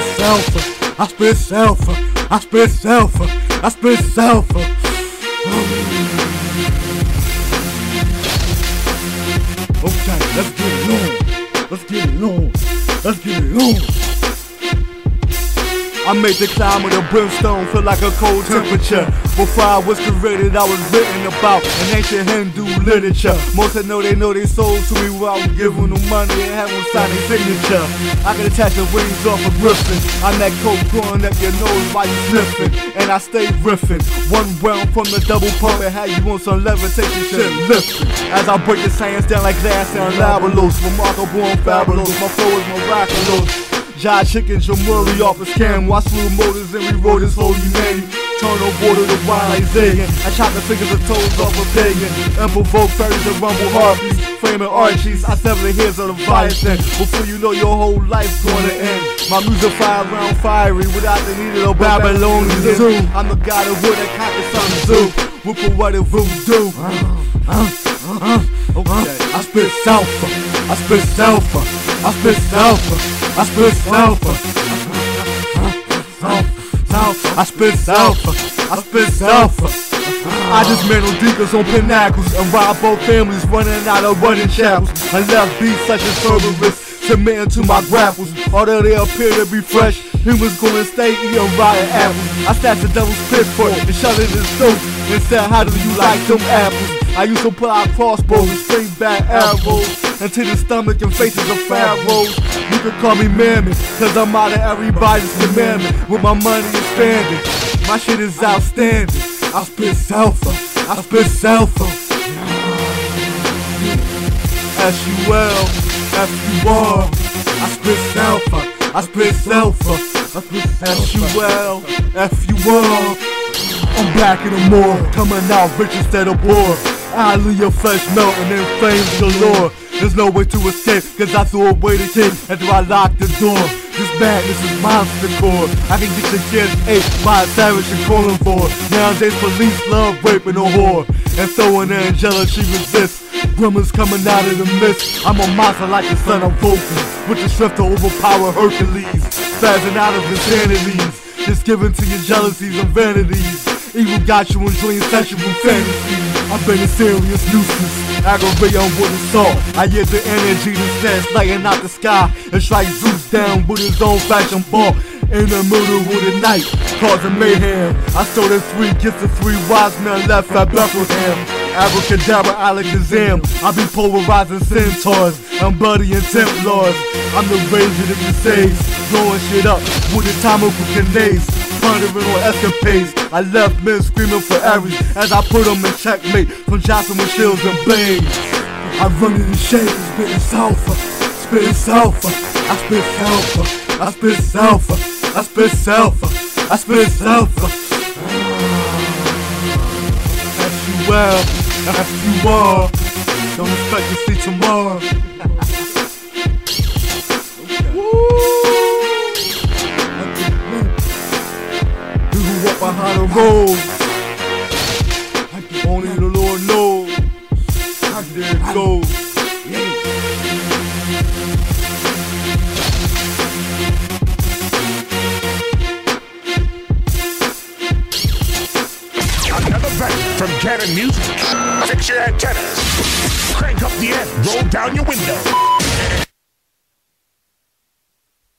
spit self. I spit self. I spit self. I spit self. Oh, okay, let's get it on. Let's get it on. Let's get it on. I made the climb of the brimstone feel like a cold temperature. Before I was created, I was written about in ancient Hindu literature. Most of know they know they sold to me without giving them money and having sign their signature. I can attach the wings off a griffin. I'm that coke growing up your nose while you sniffing. And I stay riffing. One round from the double pump and how you want some levitation shit lifting. As I break the science down like glass and labelos. Remarkable and fabulous. My flow is miraculous. Jai chicken, Jamuri off his cam. Watch slew motors and we rode his holy name. Turn the water to wine like Zagan. I chop the fingers and toes off a pagan. And provoke fairies and rumble harpies. Flaming archies, I sever the heads of the bison. Before you know your whole life's gonna end. My music fire round fiery without the need of a Babylonian zoo. I'm the god of wood that conquers some zoo. With poetic voodoo. Uh-huh. Uh-huh. Uh-huh. Okay, I spit sulfur. I spit sulfur. I spit sulfur. I spit sulfur. I spit sulfur. I spit sulfur. I just deacons on pinnacles and rob both families running out of running chapels. I left beats such as Cerberus submitting to my grapples. Although they appear to be fresh, humans gonna stay eating rotten apples. I snatched the devil's pitchfork and shut it in his and said, How do you like them apples? I used to pull out crossbows and spring back arrows into the stomach and faces of pharaohs. You can call me mammy, cause I'm out of everybody's commandment. With my money expanding, my shit is outstanding. I spit sulfur, I spit sulfur. S-U-L, F-U-R. I spit sulfur, I spit sulfur. I spit S-U-L, F-U-R. I'm back in the more, coming out rich instead of poor. I leave your flesh melting in flames galore. There's no way to escape, cause I threw away the key after I locked the door. This madness is monster core. I can get your kids ate by a savage and calling for. Nowadays, police love raping a whore. And throwing the Angela, she resists. Gremlins coming out of the mist. I'm a monster like the son of Vulcan. With the strength to overpower Hercules. Spazzing out of insanities. Just giving to your jealousies and vanities. Evil got you enjoying sexual fantasies. I've been a serious nuisance. Aggravate on wood and salt. I get the energy that stands lighting out the sky and strike Zeus down with his own fashion ball. In the middle of the night, causing mayhem. I stole the three gifts of three wise men left at Bethlehem. Abracadabra, Alakazam. I be polarizing centaurs. I'm Buddy and Templars. I'm the rage of the crusades. Blowing shit up with the time of grenades pondering on escapades. I left men screaming for Aries as I put them in checkmate from Johnson with shields and blades. I run in the shade, spitting sulfur, spitting sulfur. I spit sulfur, I spit sulfur, I spit sulfur, I spit sulfur. As you well, as you are. Don't expect to see tomorrow. behind Goes. Another bang from Cannon Music. Fix your antennas. Crank up the end. Roll down your window.